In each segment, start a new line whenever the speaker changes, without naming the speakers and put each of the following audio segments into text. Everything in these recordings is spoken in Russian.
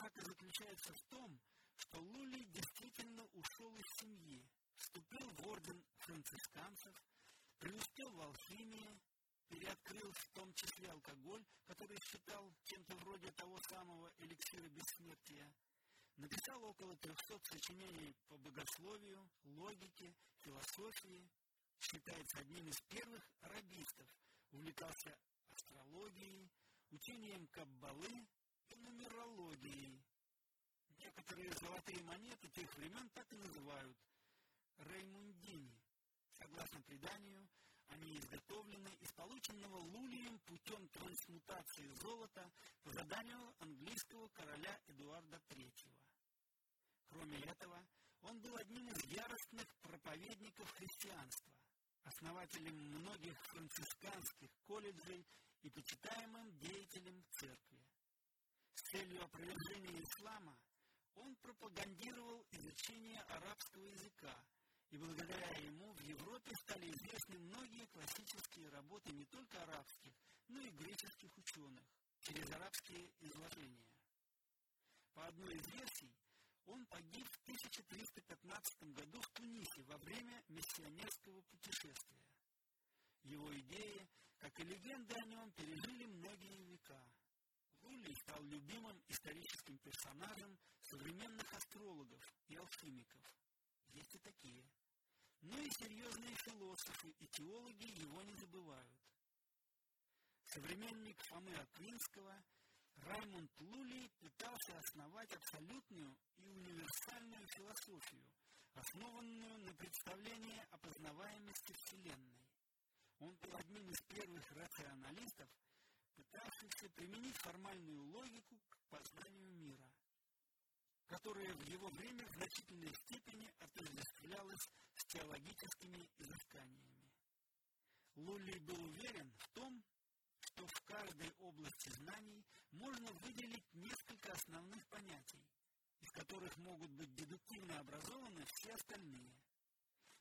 однако, заключается в том, что Лули действительно ушел из семьи, вступил в орден францисканцев, преуспел в алхимии, переоткрыл в том числе алкоголь, который считал чем-то вроде того самого эликсира бессмертия, написал около трехсот сочинений по богословию, логике, философии, считается одним из первых арабистов, увлекался астрологией, учением каббалы и нумерологией. Некоторые золотые монеты тех времен так и называют Реймундини. Согласно преданию, они изготовлены из полученного Лулием путем трансмутации золота по заданию английского короля Эдуарда III. Кроме этого, он был одним из яростных проповедников христианства, основателем многих францисканских колледжей и почитаемым деятелем церкви. Целью опровержения ислама он пропагандировал изучение арабского языка, и благодаря ему в Европе стали известны многие классические работы не только арабских, но и греческих ученых через арабские изложения. По одной из версий, он погиб в 1315 году в Тунисе во время миссионерского путешествия. Его идеи, как и легенды о нем, пережили многие века. Лулли стал любимым историческим персонажем современных астрологов и алхимиков. Есть и такие. Но и серьезные философы и теологи его не забывают. Современник Фомы Аквинского Раймонд Лулли пытался основать абсолютную и универсальную философию, основанную на представлении о познаваемости Вселенной. Он был одним из первых рационалистов, пытавшихся применить формальную логику к познанию мира, которая в его время в значительной степени отождествлялась с теологическими изысканиями. Лулли был уверен в том, что в каждой области знаний можно выделить несколько основных понятий, из которых могут быть дедуктивно образованы все остальные.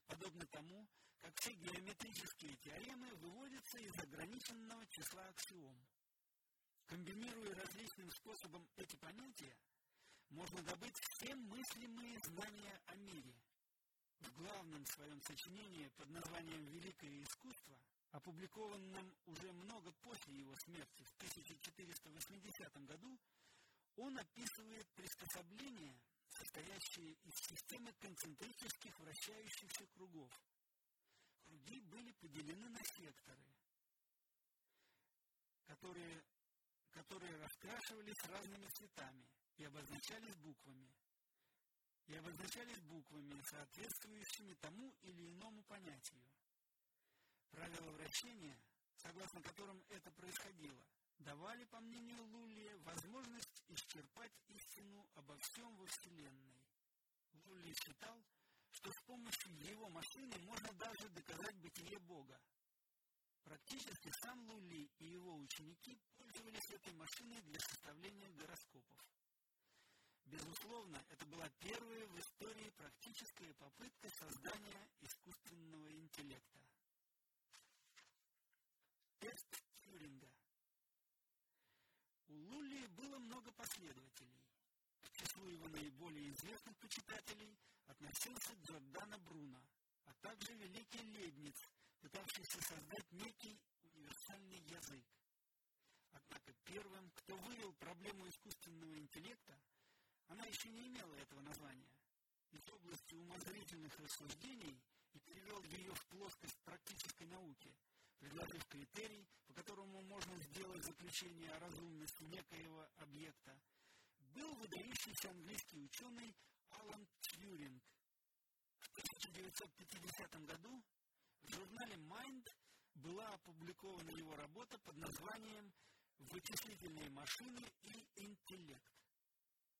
Подобно тому, как все геометрические теоремы выводятся из ограниченного числа аксиом. Комбинируя различным способом эти понятия, можно добыть все мыслимые знания о мире. В главном своем сочинении под названием «Великое искусство», опубликованном уже много после его смерти в 1480 году, он описывает приспособления, состоящие из системы концентрических вращающихся кругов. Круги были поделены на секторы, которые, которые раскрашивались разными цветами и обозначались буквами. И обозначались буквами, соответствующими тому или иному понятию. Правила вращения, согласно которым это происходило, давали, по мнению Лулли, возможность исчерпать истину обо всем во Вселенной. Лулли считал, что с помощью его машины можно даже доказать бытие Бога. Практически сам Лулли и его ученики пользовались этой машиной для составления гороскопов. Безусловно, это была первая в истории практическая попытка создания искусственного интеллекта. Тест Тьюринга. У Лулли было много последователей. К числу его наиболее известных почитателей относился Джордано Бруно, а также великий Лейбниц, пытавшийся создать некий универсальный язык. Однако первым, кто вывел проблему искусственного интеллекта, она еще не имела этого названия, из области умозрительных рассуждений и перевел ее в плоскость практической науки, предложив критерий, по которому можно сделать заключение о разумности некоего объекта, был выдающийся английский ученый Алан Тьюринг. В 1950 году в журнале Mind была опубликована его работа под названием «Вычислительные машины и интеллект»,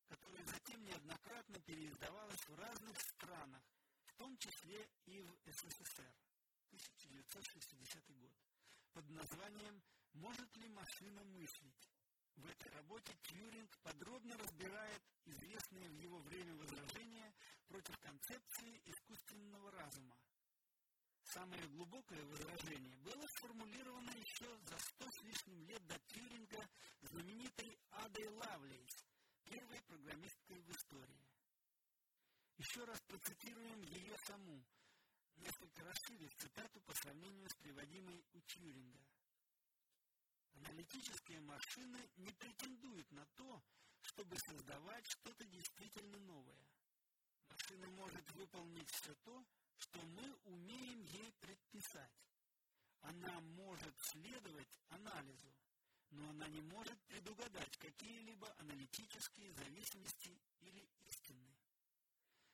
которая затем неоднократно переиздавалась в разных странах, в том числе и в СССР. 1960 год, под названием «Может ли машина мыслить?». В этой работе Тьюринг подробно разбирает известные в его время возражения против концепции искусственного разума. Самое глубокое возражение было сформулировано еще за сто с лишним лет до Тьюринга знаменитой Адой Лавлейс, первой программисткой в истории. Еще раз процитируем ее саму, несколько расширив цитату по сравнению с приводимой у Тьюринга. Аналитические машины не претендуют на то, чтобы создавать что-то действительно новое. Машина может выполнить все то, что мы умеем ей предписать. Она может следовать анализу, но она не может предугадать какие-либо аналитические зависимости или истины.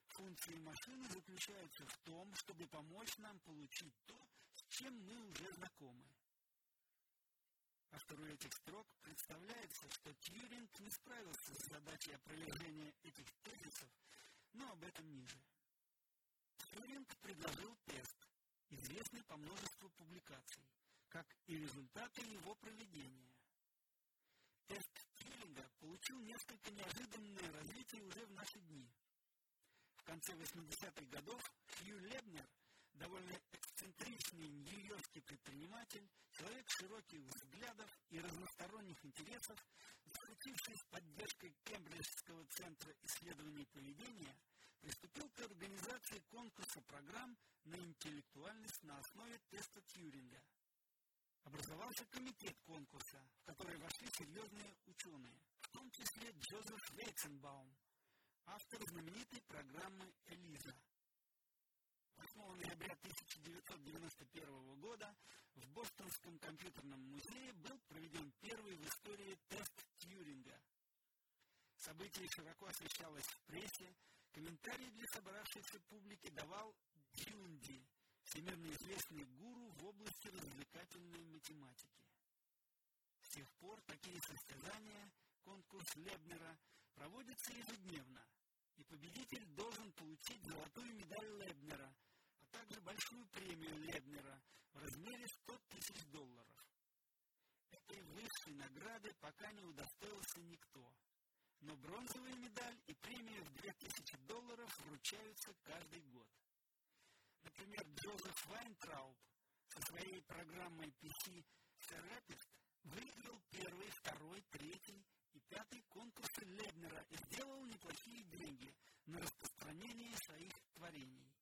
Функции машины заключаются в том, чтобы помочь нам получить то, с чем мы уже знакомы. Автору этих строк представляется, что Тьюринг не справился с задачей опровержения этих тезисов, но об этом ниже. Тьюринг предложил тест, известный по множеству публикаций, как и результаты его проведения. Тест Тьюринга получил несколько неожиданное развитие уже в наши дни. В конце 80-х годов Хью Лебнер, довольно эксцентричный нью-йоркский предприниматель, человек широких взглядов и разносторонних интересов, заручившись поддержкой Кембриджского центра исследований поведения, приступил к организации конкурса программ на интеллектуальность на основе теста Тьюринга. Образовался комитет конкурса, в который вошли серьезные ученые, в том числе Джозеф Вейценбаум, автор знаменитой программы «Элиза». 8 ноября 1991 года в Бостонском компьютерном музее был проведен первый в истории тест Тьюринга. Событие широко освещалось в прессе, комментарии для собравшейся публики давал Дюнди, всемирно известный гуру в области развлекательной математики. С тех пор такие состязания, конкурс Лебнера, проводятся ежедневно, и победитель должен получить золотую медаль Лебнера, а также большую премию Лебнера в размере 100 тысяч долларов. Этой высшей награды пока не удостоился никто но бронзовая медаль и премия в 2000 долларов вручаются каждый год. Например, Джозеф Вайнтрауб со своей программой PC Therapist выиграл первый, второй, третий и пятый конкурсы Лебнера и сделал неплохие деньги на распространение своих творений.